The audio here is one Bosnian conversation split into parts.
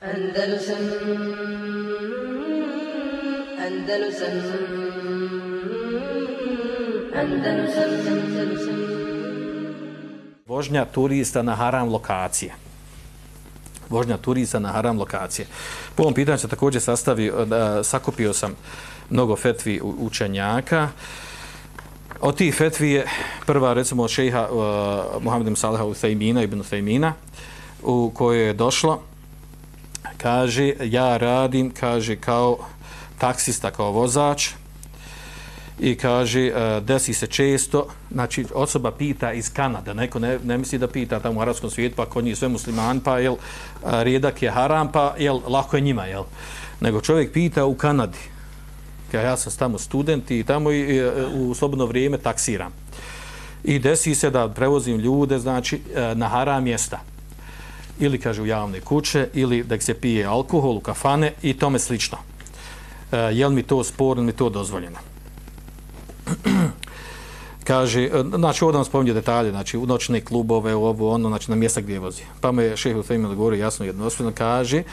Andalusam Andalusam Andalusam Andalusam Vožnja turista na haram lokacije. Vožnja turista na haram lokacije. Po ovom pitanju se također sastavi, e, sakupio sam mnogo fetvi učenjaka. Od tih fetvi je prva, recimo, od šeha uh, Muhammedim Saliha u ibn Thejmina, u kojoj je došlo, kaže, ja radim, kaže, kao taksista, kao vozač, i kaže, e, desi se često, znači, osoba pita iz Kanada, neko ne, ne misli da pita tamo u arabskom svijetu, pa kod njih sve musliman, pa jel, e, rijedak je haram, pa jel, lako je njima, jel, nego čovjek pita u Kanadi, ja, ja sam tamo student i tamo i, i, u slobodno vrijeme taksiram. I desi se da prevozim ljude, znači, na haram mjesta. Ili, kaže, u javne kuće, ili da se pije alkohol u kafane i tome slično. E, je li mi to sporno, mi to dozvoljeno? kaže, e, znači, ovdje vam spominje detalje, znači, u noćne klubove, u ovo, ono, znači, na mjesta gdje vozi. Pa me je u Fejme govorio jasno jednostavno, kaže, e,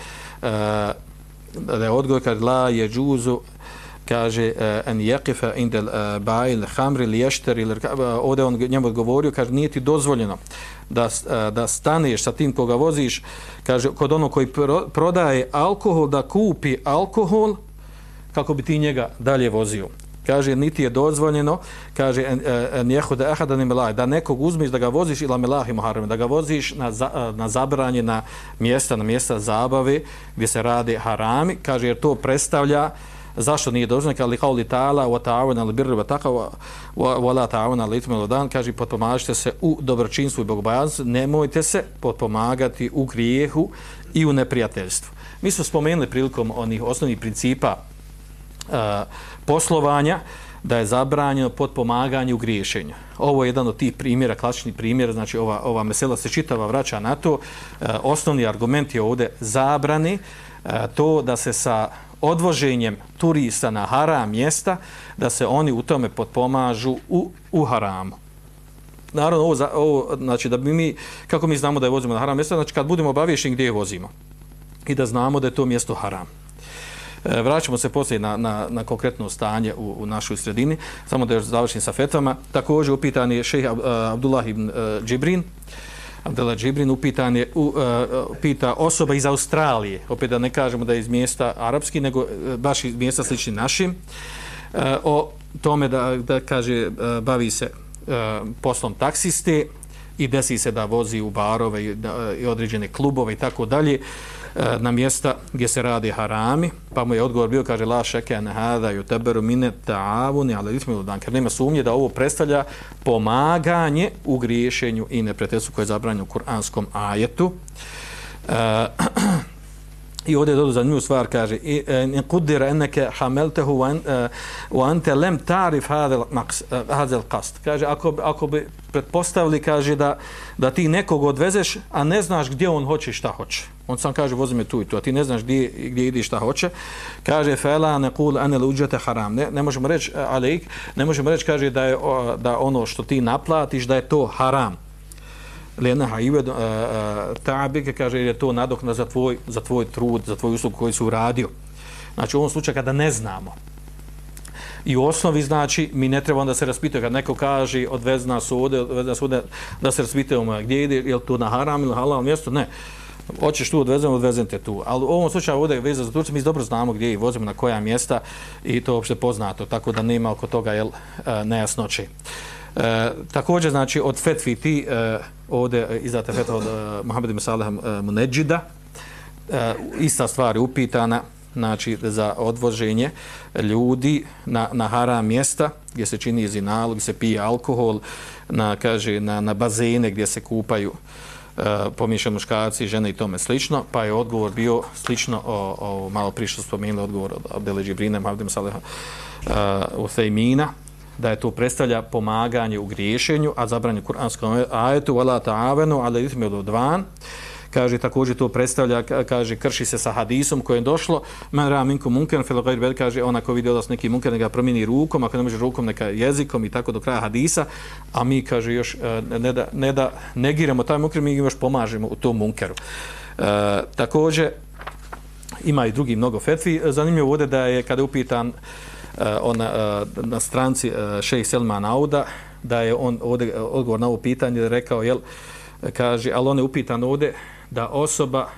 da je odgovor, kaže, la je džuzu, kaže eh, en yaqifa inda eh, ba'il khamr li yashtari eh, ode on njemu odgovorio kaže nije ti dozvoljeno da da staneš sa tim koga voziš. Kaže kod onog koji prodaje alkohol da kupi alkohol kako bi ti njega dalje vozio. Kaže niti je dozvoljeno. Kaže en yahuda ahadan milaj da nekog uzmeš da ga voziš ila milahi muharram da ga voziš na na zabranje na mjesta na mjesta zabave gdje se radi harami. Kaže jer to predstavlja zašto nije dozvoljeno ali kao li ta'ala wa ta'awuna al birri wa taqwa wa la ta'awuna al ithmi wal kaže potpomažite se u dobročinstvu i bogobojaznosti. Nemojte se potpomagati u grijehu i u neprijateljstvu. Mi smo spomenuli prilikom onih osnovnih principa uh, poslovanja da je zabranjeno potpomaganje u griješenju. Ovo je jedan od tih primjera, klasični primjer, znači ova, ova mesela se čitava vraća na to. E, osnovni argument je ovdje zabrani e, to da se sa odvoženjem turista na haram mjesta, da se oni u tome potpomažu u, u haramu. Naravno, ovo, ovo, znači da bi mi, kako mi znamo da je vozimo na haram mjesta, znači kad budemo obavješeni gdje je vozimo i da znamo da je to mjesto haram. E, vraćamo se poslije na, na, na konkretno stanje u, u našoj sredini, samo da još završim sa fetvama. Također upitan je šeha e, Abdullah ibn e, Džibrin, Abdela Džibrin upitan je, u, uh, pita osoba iz Australije, opet da ne kažemo da je iz mjesta arapski, nego uh, baš iz mjesta slični našim, uh, o tome da, da kaže, uh, bavi se uh, poslom taksiste i desi se da vozi u barove i, da, i određene klubove i tako dalje. E, na mjesta gdje se radi harami, pa mu je odgovor bio, kaže, la šeke ne hada ju teberu mine ta'avuni, ali ismi dan, ker nema sumnje da ovo predstavlja pomaganje u griješenju i nepretesu koje je zabranjeno u kuranskom ajetu. Uh, I ovdje je dodu zanimljivu stvar, kaže, in e, kudira enneke hameltehu u e, ante lem tarif hadel kast. E, kaže, ako, ako bi pretpostavili, kaže, da, da ti nekog odvezeš, a ne znaš gdje on hoće šta hoće. On sam kaže, vozi me tu i tu, a ti ne znaš gdje, gdje idi šta hoće. Kaže, fela ne kul anel uđete haram. Ne, ne možemo reći, ali ne možemo reći, kaže, da, je, da ono što ti naplatiš, da je to haram. Lena Haive uh, Tabike kaže je to nadokna za tvoj, za tvoj trud, za tvoj uslug koji su uradio. Znači u ovom slučaju kada ne znamo. I u osnovi znači mi ne treba onda se raspitati kad neko kaže odvezna sude, odvezna sude da se raspitamo gdje ide, je li to na haram ili halal mjesto? Ne. Hoćeš tu odvezem, odvezem te tu. Ali u ovom slučaju ovdje veza za Turci, mi dobro znamo gdje i vozimo na koja mjesta i to je uopšte poznato, tako da nema oko toga jel, nejasnoće. E, također, znači, od fetvi ti, e, ovdje e, izdate fetva od e, Mohameda ibn e, Muneđida, e, ista stvar je upitana, znači, za odvoženje ljudi na, na haram mjesta, gdje se čini zinalu, gdje se pije alkohol, na, kaže, na, na bazene gdje se kupaju e, pomiješani muškarci, žene i tome slično, pa je odgovor bio slično o, o malo prišlo spomenuli odgovor od Abdele Džibrine, Muhammed ibn e, Uthejmina, da je to predstavlja pomaganje u griješenju, a zabranje kuranskom ajetu, wala ta'avenu, ali ithmi od odvan, kaže također to predstavlja, kaže krši se sa hadisom kojem došlo, man ra minkum munker, fil gajr bel, kaže ona ko vidi od neki munker, neka promijeni rukom, ako ne može rukom, neka jezikom i tako do kraja hadisa, a mi, kaže, još e, ne da, ne da negiramo taj munker, mi još pomažemo u tom munkeru. E, također, ima i drugi mnogo fetvi. Zanimljivo ovdje da je kada je upitan uh, Eh, ona, eh, na stranci šej šejh Selman Auda, da je on ovdje odgovor na ovo pitanje rekao, jel, kaže, ali on je upitan ovdje da osoba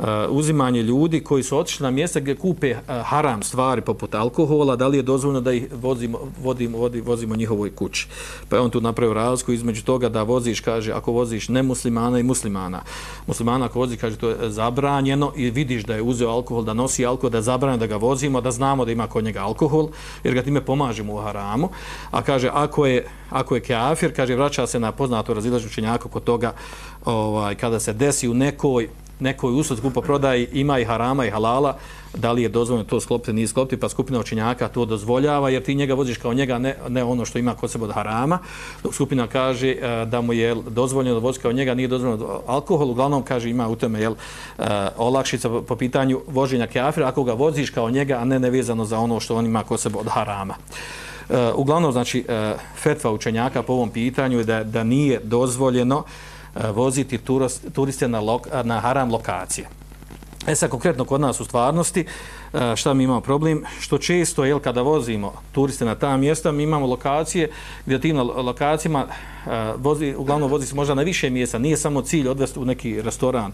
Eh, uzimanje ljudi koji su otišli na mjesta gdje kupe eh, haram stvari poput alkohola, da li je dozvoljno da ih vozimo, vodimo, vodi, vozimo njihovoj kući. Pa je on tu napravio razliku između toga da voziš, kaže, ako voziš nemuslimana i muslimana. Muslimana ako vozi, kaže, to je zabranjeno i vidiš da je uzeo alkohol, da nosi alkohol, da je zabranjeno da ga vozimo, da znamo da ima kod njega alkohol, jer ga time pomažemo u haramu. A kaže, ako je, ako je keafir, kaže, vraća se na poznato razilažu učenjaka kod toga, ovaj, kada se desi u nekoj nekoj usled kupa prodaji ima i harama i halala, da li je dozvoljeno to sklopiti, nije sklopiti, pa skupina učenjaka to dozvoljava, jer ti njega voziš kao njega, ne, ne ono što ima kod sebe od harama, dok skupina kaže e, da mu je dozvoljeno da vozi kao njega, nije dozvoljeno alkohol, uglavnom kaže ima u tome jel, e, olakšica po, pitanju voženja keafira, ako ga voziš kao njega, a ne nevezano za ono što on ima kod sebe od harama. E, uglavnom, znači, fetva učenjaka po ovom pitanju je da, da nije dozvoljeno uh, E, voziti turiste na, lok, na haram lokacije. E sad, konkretno kod nas u stvarnosti, e, šta mi imamo problem? Što često, jel, kada vozimo turiste na ta mjesta, mi imamo lokacije gdje tim lokacijama vozi, uglavnom vozi se možda na više mjesta, nije samo cilj odvesti u neki restoran,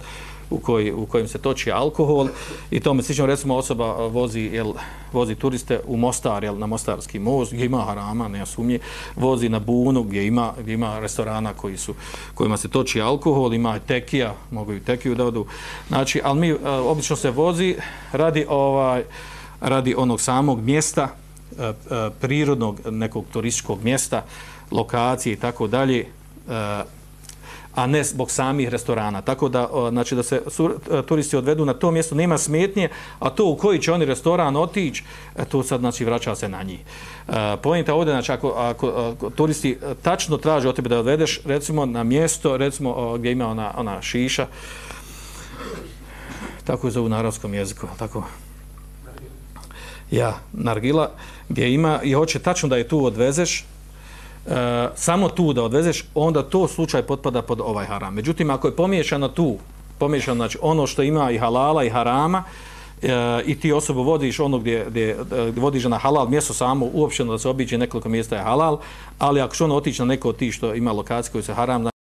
u, koji, u kojem se toči alkohol i tome slično. Recimo osoba vozi jel, vozi turiste u Mostar jel, na Mostarski most gdje ima harama ne sumnje vozi na Bunu gdje ima, gdje ima restorana koji su, kojima se toči alkohol ima tekija mogu i tekiju da odu. Znači ali mi a, obično se vozi radi ovaj radi onog samog mjesta prirodnog nekog turističkog mjesta lokacije i tako dalje a ne zbog samih restorana. Tako da, znači, da se e, turisti odvedu na to mjesto, nema smetnje, a to u koji će oni restoran otići, e, to sad, znači, vraća se na njih. E, Pojenta ovdje, znači, ako, ako, ako turisti tačno traže od tebe da odvedeš, recimo, na mjesto, recimo, gdje ima ona, ona šiša, tako je zovu na arabskom jeziku, tako, ja, nargila, gdje ima i hoće tačno da je tu odvezeš, e, samo tu da odvezeš, onda to slučaj potpada pod ovaj haram. Međutim, ako je pomiješano tu, pomiješano znači, ono što ima i halala i harama, e, i ti osobu vodiš ono gdje, gdje, gdje vodiš na halal mjesto samo, uopšteno da se obiđe nekoliko mjesta je halal, ali ako što ono otiče na neko od ti što ima lokacije koji se haram,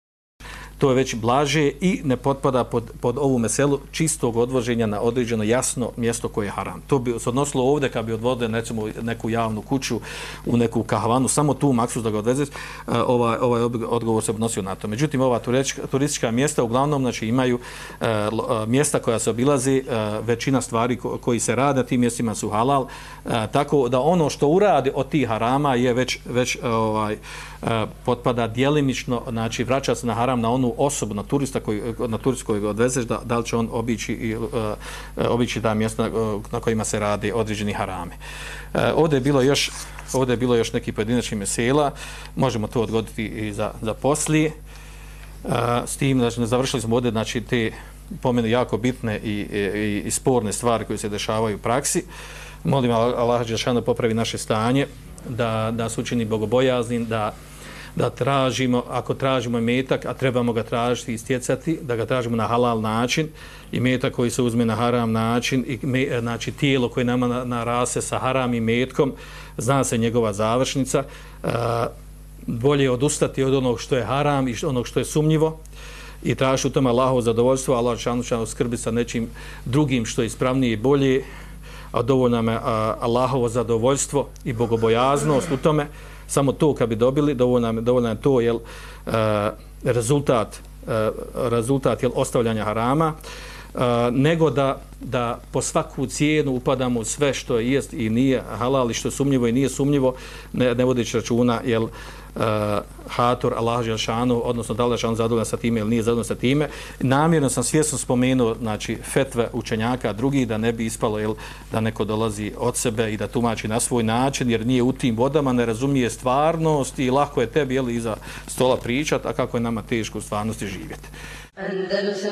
to je već blaže i ne potpada pod, pod ovu meselu čistog odvoženja na određeno jasno mjesto koje je haram. To bi se odnosilo ovdje kad bi odvode recimo, neku javnu kuću u neku kahvanu, samo tu maksus da ga odveze, e, ovaj, ovaj odgovor se odnosio na to. Međutim, ova turistička mjesta uglavnom znači, imaju uh, mjesta koja se obilazi, uh, većina stvari ko, koji se rade na tim mjestima su halal, uh, tako da ono što uradi od tih harama je već, već uh, ovaj, potpada djelimično, znači vraća se na haram na onu osobu, na turista koji, na turist koji odvezeš, da, da li će on obići, i, uh, obići da mjesto na, na kojima se radi određeni harame. Uh, ovdje je bilo još ovdje je bilo još neki pojedinačni mesela, možemo to odgoditi i za, za poslije. Uh, s tim, znači, završili smo ovdje, znači, te pomene jako bitne i, i, i sporne stvari koje se dešavaju u praksi. Molim Allah Đelšanu popravi naše stanje, da, da se učini bogobojaznim, da da tražimo, ako tražimo metak, a trebamo ga tražiti i stjecati, da ga tražimo na halal način i metak koji se uzme na haram način i me, znači tijelo koje nama na, rase sa haram i metkom, zna se njegova završnica, a, bolje odustati od onog što je haram i onog što je sumnjivo i traži u tome Allahov zadovoljstvo, Allah šanušano skrbi sa nečim drugim što je ispravnije i bolje, a dovoljno me Allahovo zadovoljstvo i bogobojaznost u tome, samo to kad bi dobili, dovoljno je, dovoljno je to jel, uh, rezultat, uh, rezultat jel, ostavljanja harama, uh, nego da, da po svaku cijenu upadamo sve što je jest i nije halal i što je sumnjivo i nije sumnjivo, ne, ne vodići računa, jel, uh, hator Allah Želšanu, odnosno da li je zadovoljan sa time ili nije zadovoljan sa time. Namjerno sam svjesno spomenuo znači, fetve učenjaka drugih da ne bi ispalo jel, da neko dolazi od sebe i da tumači na svoj način jer nije u tim vodama, ne razumije stvarnost i lako je tebi jel, iza stola pričat, a kako je nama teško u stvarnosti živjeti. Andalusam